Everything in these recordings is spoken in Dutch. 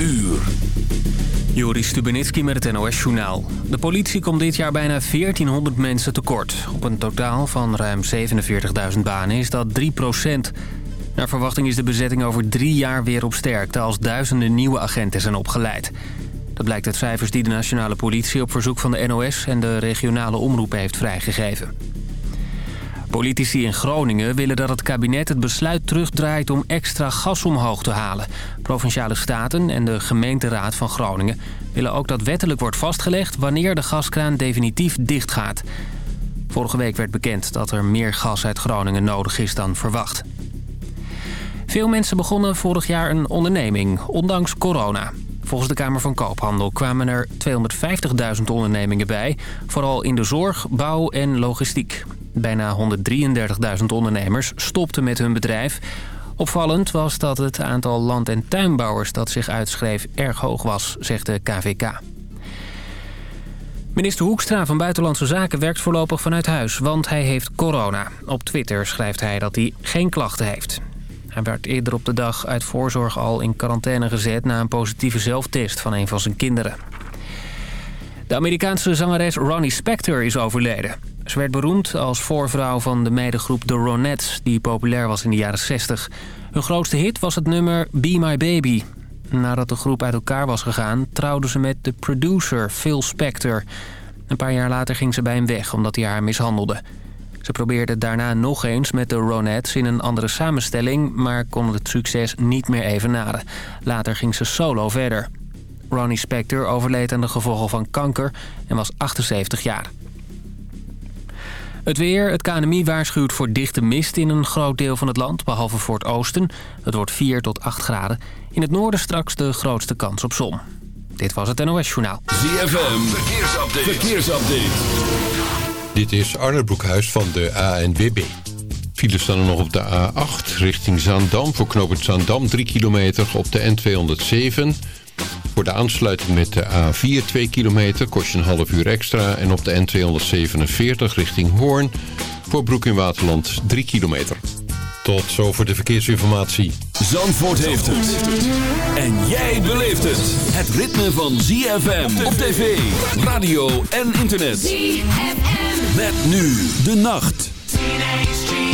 uur. Joris Stubenitski met het NOS-journaal. De politie komt dit jaar bijna 1400 mensen tekort. Op een totaal van ruim 47.000 banen is dat 3% Naar verwachting is de bezetting over drie jaar weer op sterkte... als duizenden nieuwe agenten zijn opgeleid. Dat blijkt uit cijfers die de nationale politie op verzoek van de NOS... en de regionale omroepen heeft vrijgegeven. Politici in Groningen willen dat het kabinet het besluit terugdraait om extra gas omhoog te halen. Provinciale staten en de gemeenteraad van Groningen willen ook dat wettelijk wordt vastgelegd wanneer de gaskraan definitief dichtgaat. Vorige week werd bekend dat er meer gas uit Groningen nodig is dan verwacht. Veel mensen begonnen vorig jaar een onderneming, ondanks corona. Volgens de Kamer van Koophandel kwamen er 250.000 ondernemingen bij... vooral in de zorg, bouw en logistiek. Bijna 133.000 ondernemers stopten met hun bedrijf. Opvallend was dat het aantal land- en tuinbouwers dat zich uitschreef erg hoog was, zegt de KVK. Minister Hoekstra van Buitenlandse Zaken werkt voorlopig vanuit huis, want hij heeft corona. Op Twitter schrijft hij dat hij geen klachten heeft. Hij werd eerder op de dag uit voorzorg al in quarantaine gezet... na een positieve zelftest van een van zijn kinderen. De Amerikaanse zangeres Ronnie Spector is overleden. Ze werd beroemd als voorvrouw van de meidengroep The Ronettes... die populair was in de jaren 60. Hun grootste hit was het nummer Be My Baby. Nadat de groep uit elkaar was gegaan... trouwde ze met de producer Phil Spector. Een paar jaar later ging ze bij hem weg omdat hij haar mishandelde. Ze probeerde daarna nog eens met de Ronettes in een andere samenstelling... maar kon het succes niet meer evenaren. Later ging ze solo verder. Ronnie Spector overleed aan de gevolgen van kanker en was 78 jaar. Het weer. Het KNMI waarschuwt voor dichte mist in een groot deel van het land, behalve voor het oosten. Het wordt 4 tot 8 graden. In het noorden straks de grootste kans op zon. Dit was het NOS Journaal. ZFM. Verkeersupdate. Verkeersupdate. Dit is Arne Broekhuis van de ANWB. Files staan er nog op de A8 richting Zaandam. Voor knooppunt Zaandam 3 kilometer op de N207... Voor de aansluiting met de A4 2 kilometer kost je een half uur extra. En op de N247 richting Hoorn voor Broek in Waterland 3 kilometer. Tot zover de verkeersinformatie. Zandvoort heeft het. En jij beleeft het. Het ritme van ZFM op tv, radio en internet. ZFM. Met nu de nacht. still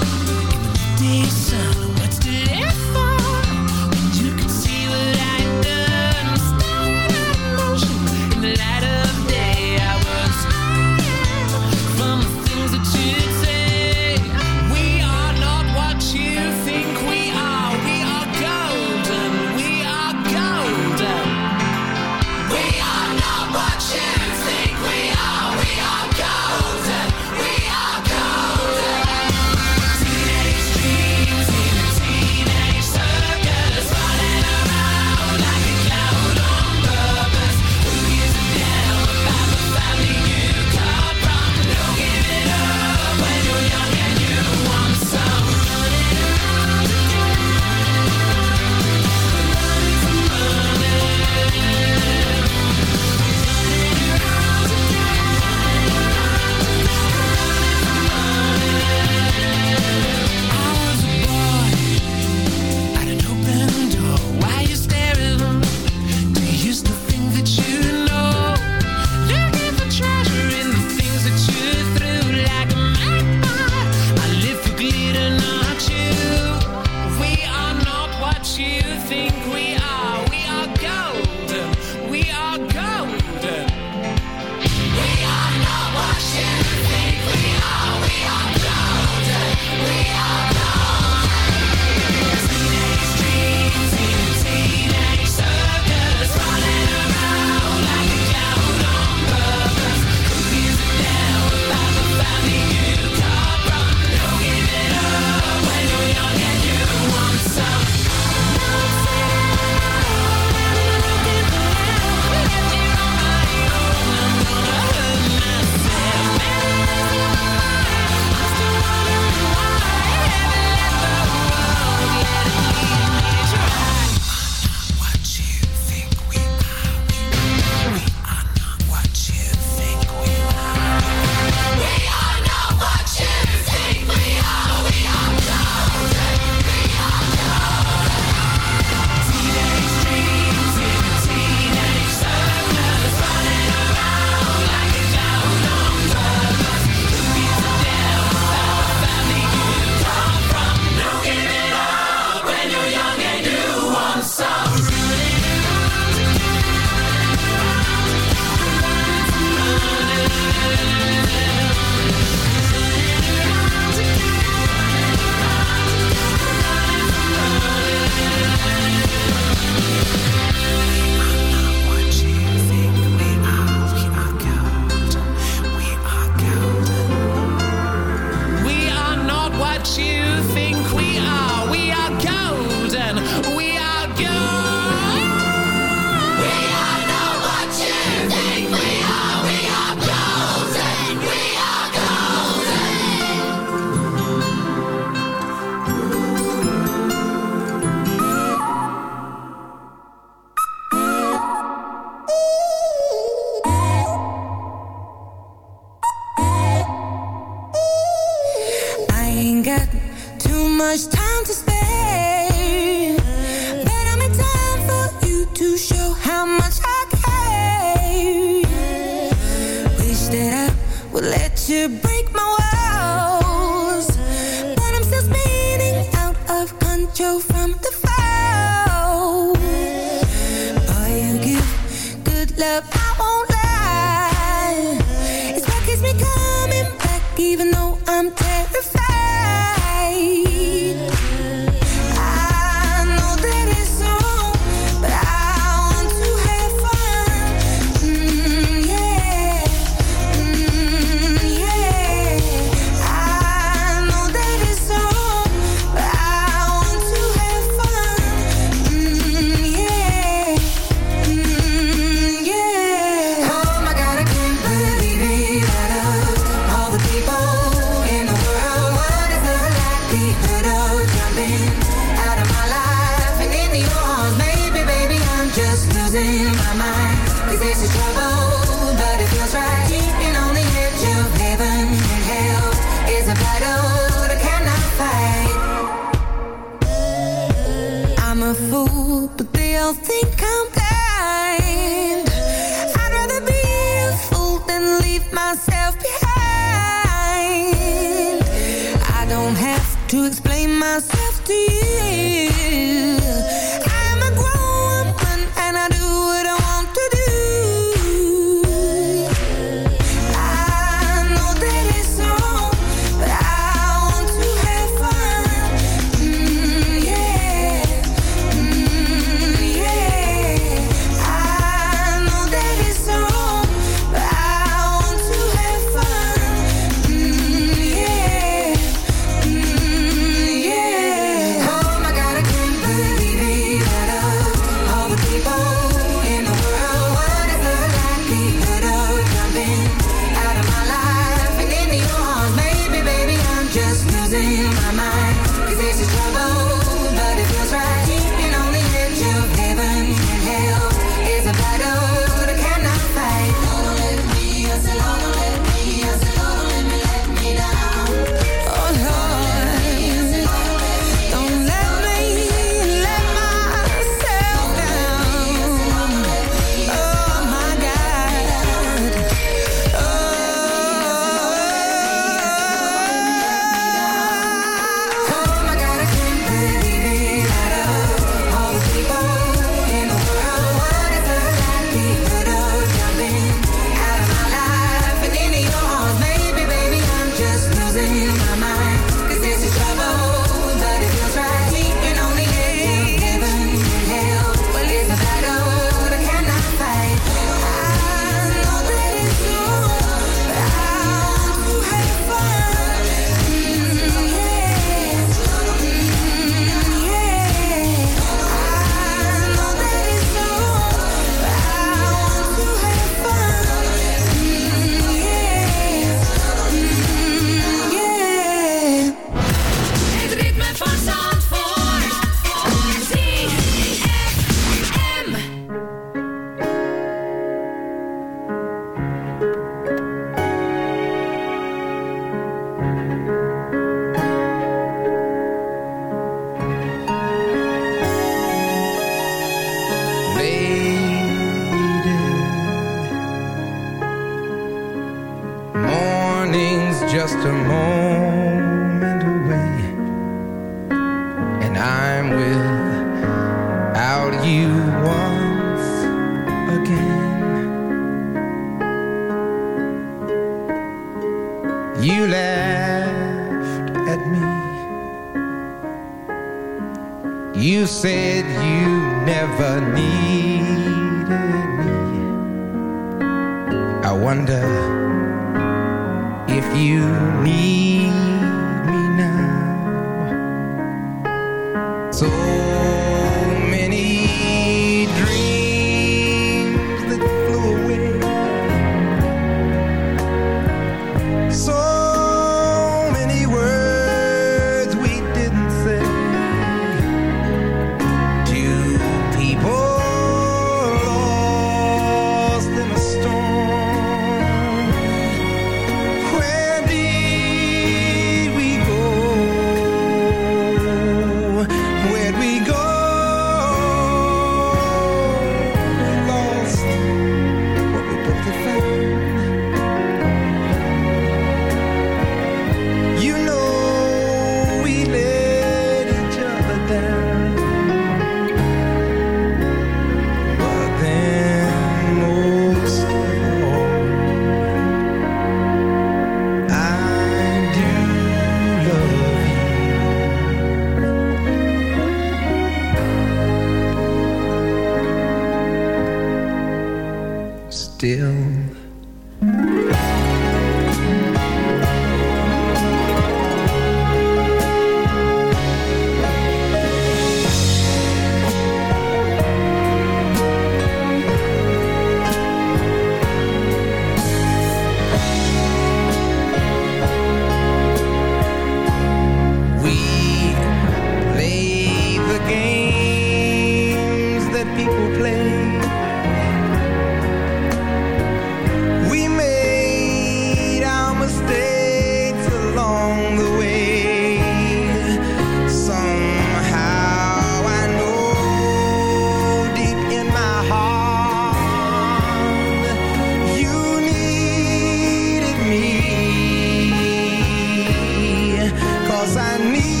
cause I need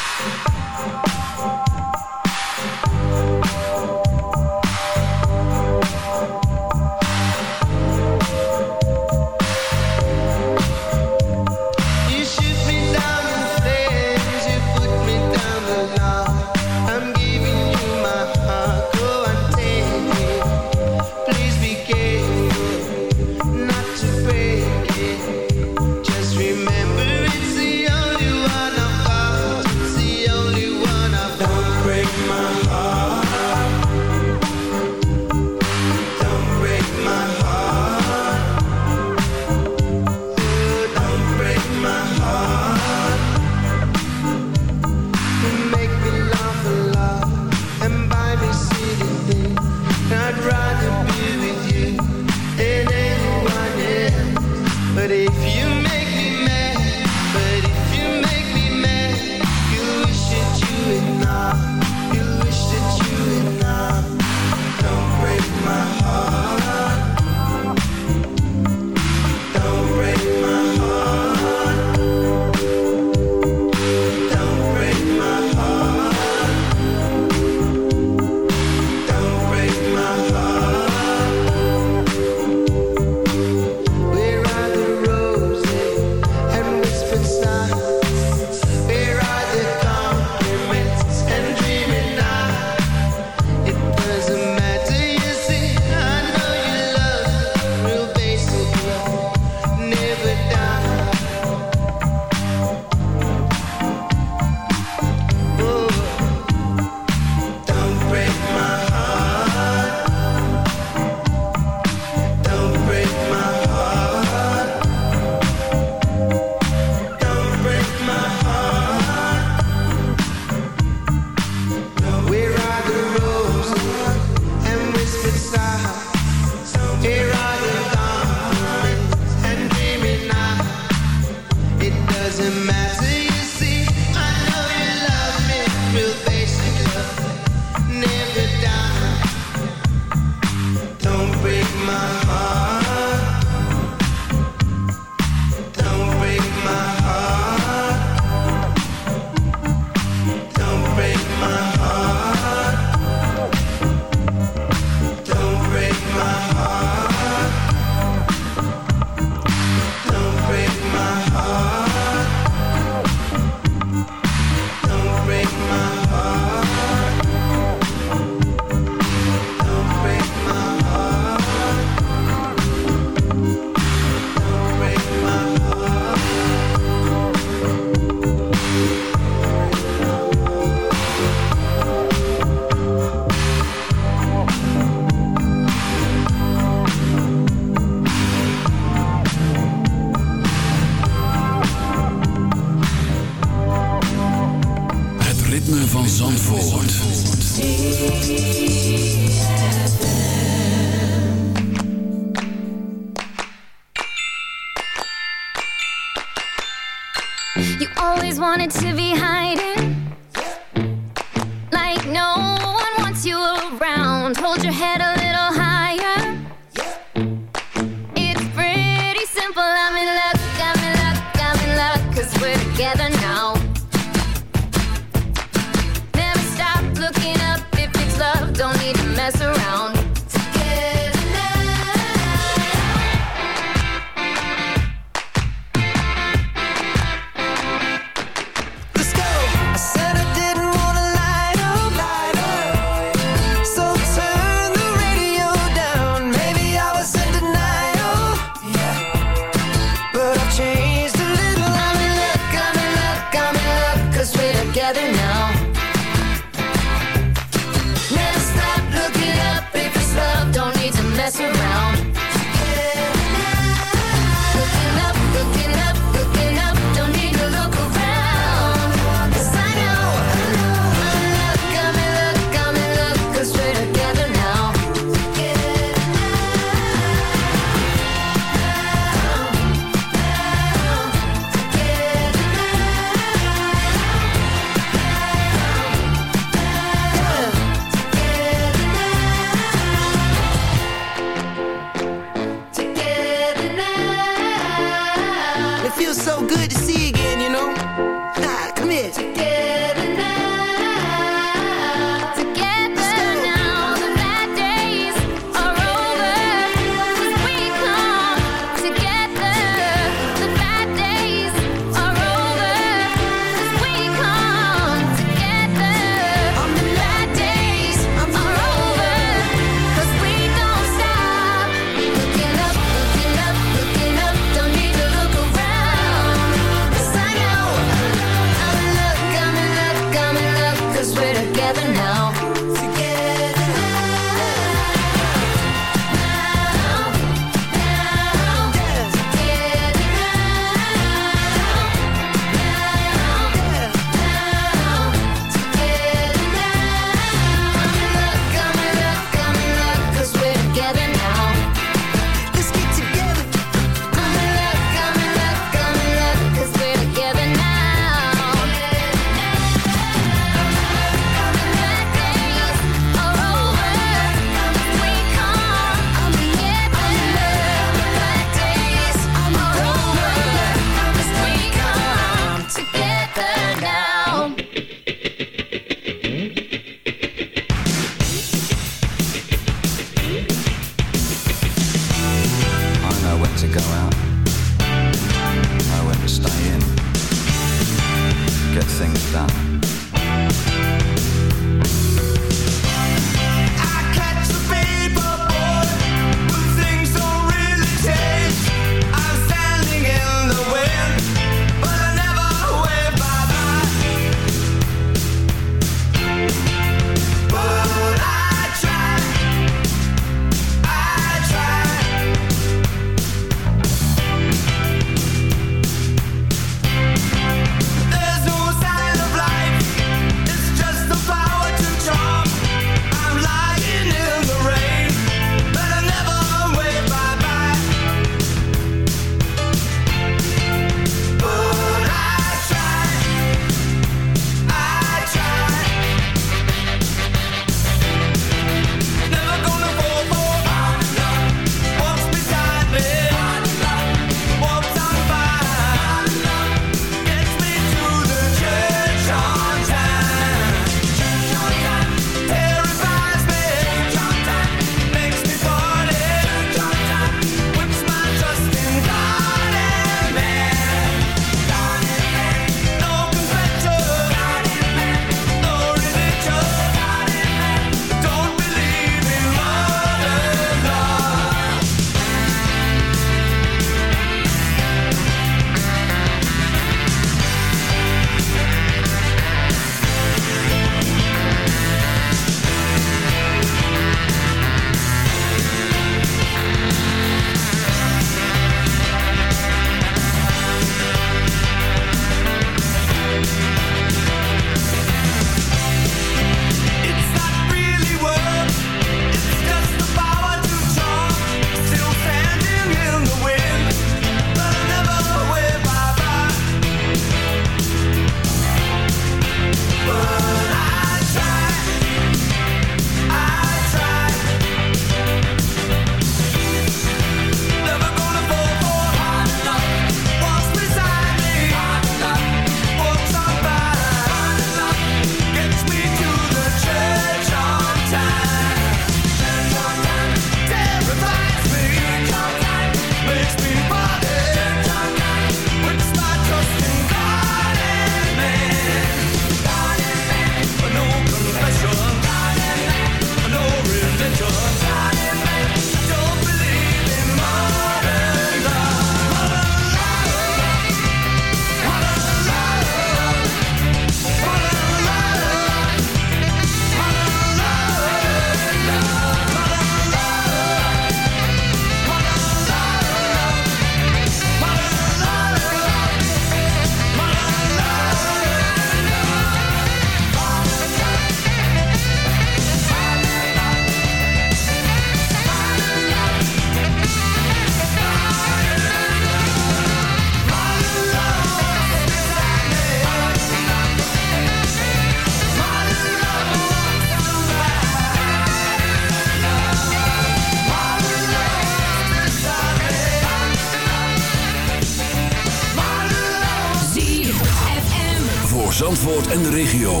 En de regio.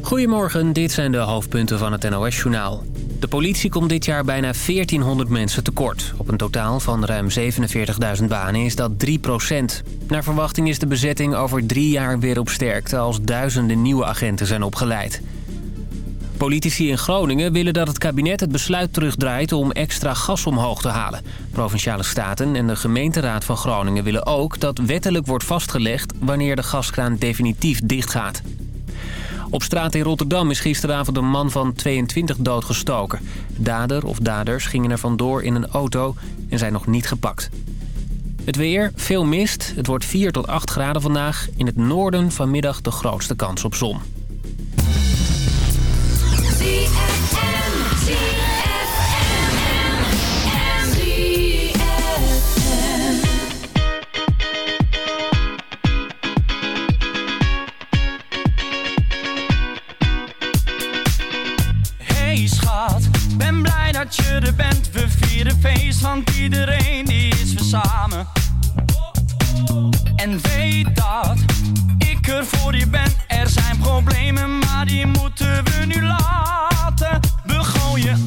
Goedemorgen, dit zijn de hoofdpunten van het NOS-journaal. De politie komt dit jaar bijna 1400 mensen tekort. Op een totaal van ruim 47.000 banen is dat 3% Naar verwachting is de bezetting over drie jaar weer op sterkte... als duizenden nieuwe agenten zijn opgeleid. Politici in Groningen willen dat het kabinet het besluit terugdraait om extra gas omhoog te halen. Provinciale staten en de gemeenteraad van Groningen willen ook dat wettelijk wordt vastgelegd wanneer de gaskraan definitief dichtgaat. Op straat in Rotterdam is gisteravond een man van 22 doodgestoken. Dader of daders gingen er vandoor in een auto en zijn nog niet gepakt. Het weer, veel mist. Het wordt 4 tot 8 graden vandaag. In het noorden vanmiddag de grootste kans op zon. Dat je er bent. We vieren feest, want iedereen die is weer samen. En weet dat ik er voor je ben. Er zijn problemen, maar die moeten we nu laten. We gooien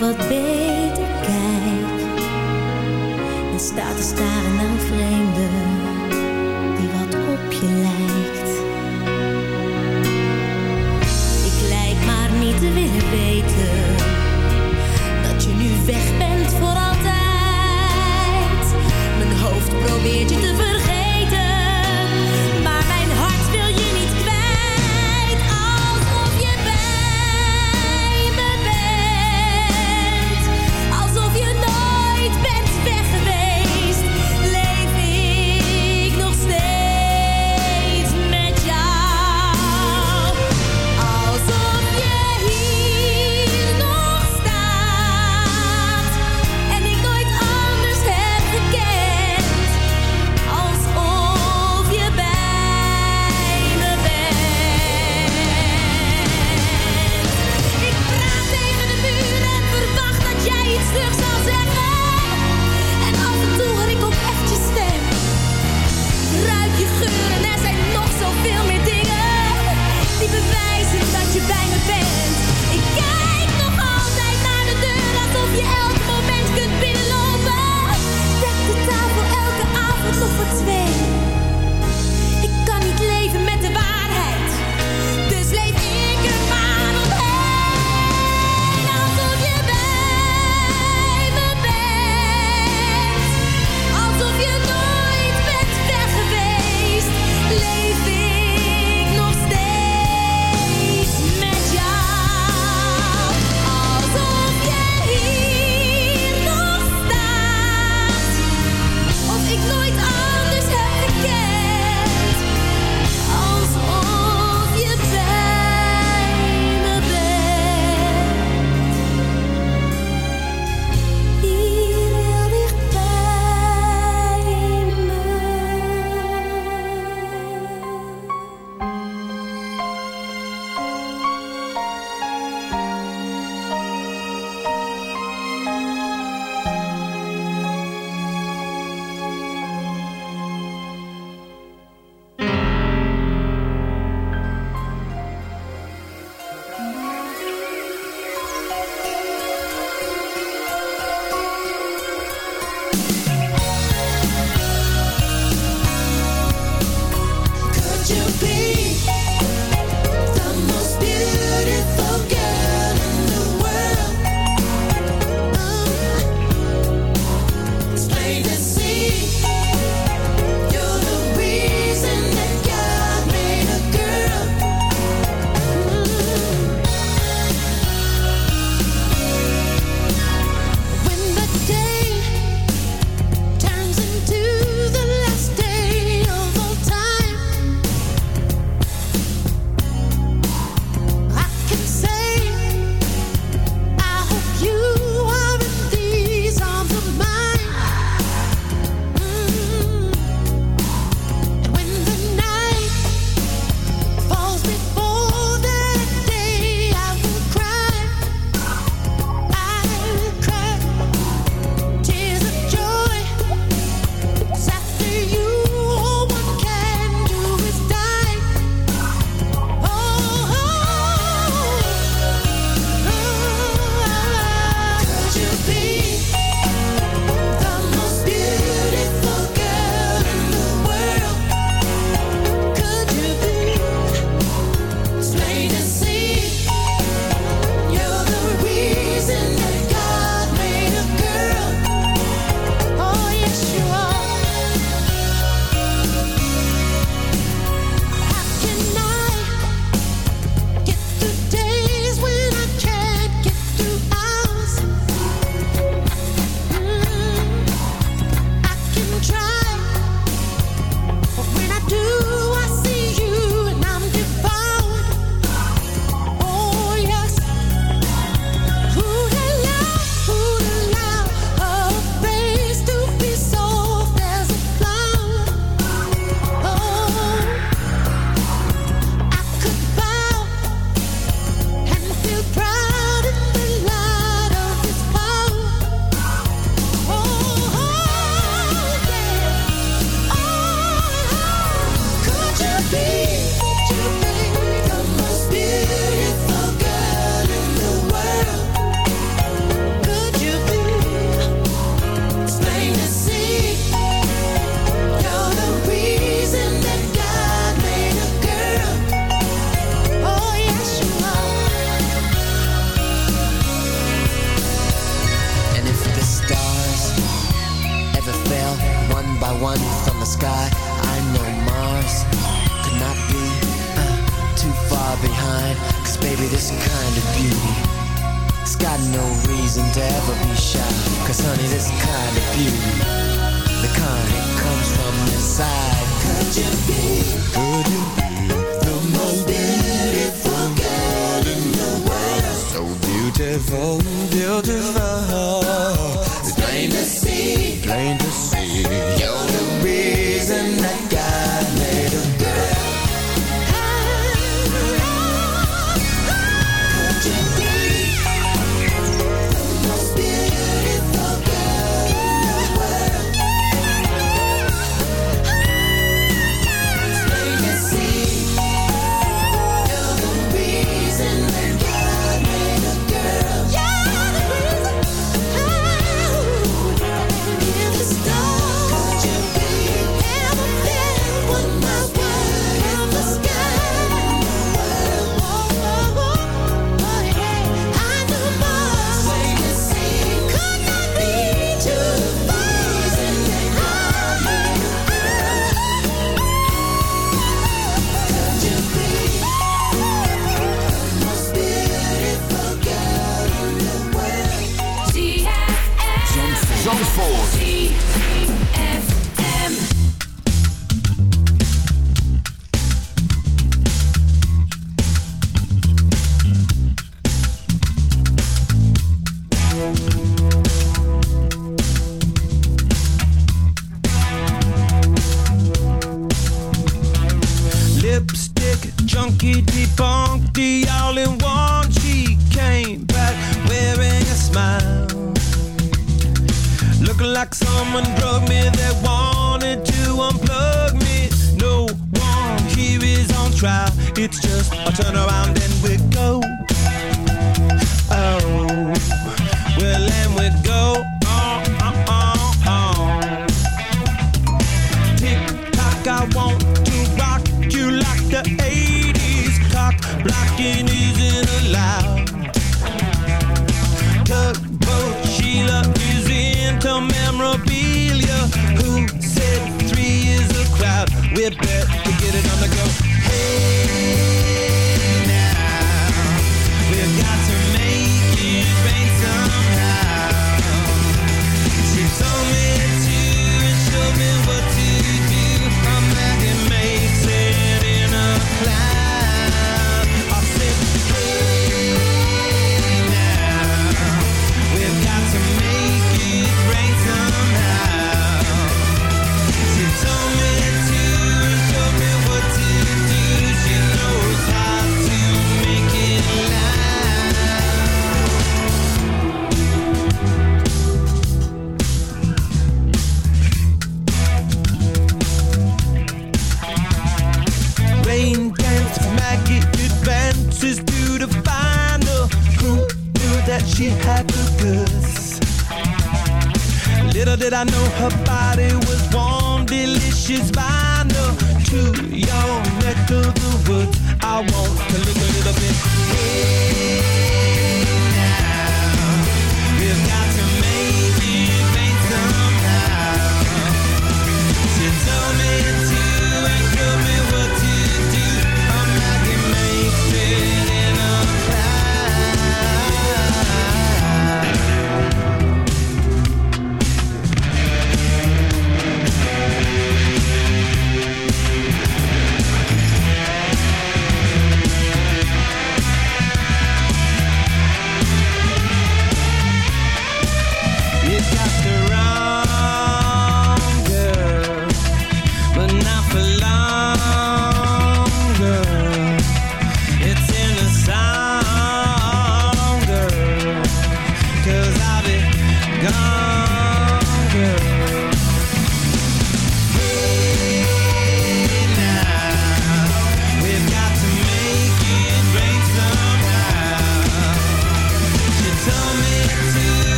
wat ben you?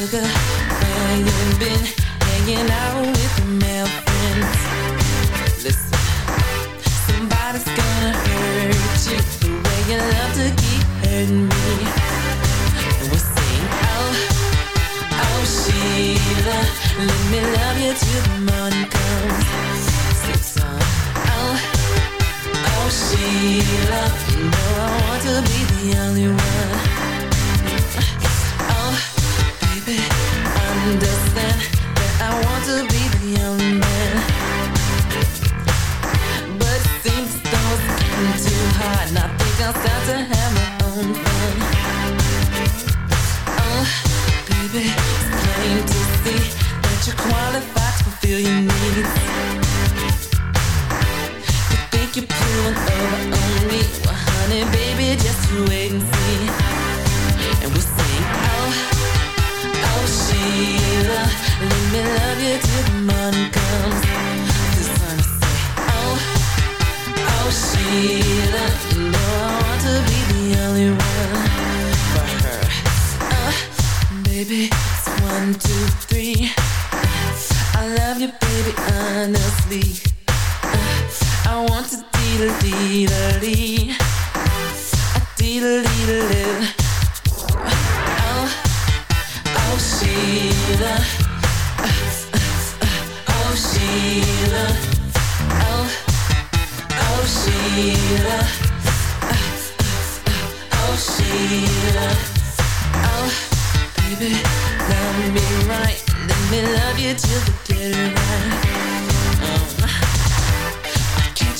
nigga, where you been? Hanging out with your male friends. Listen, somebody's gonna hurt you the way you love to keep hurting me. And we're saying, oh, oh, Sheila, let me love you till the morning comes. Six on, oh. Oh, Sheila, you know I want to be the only one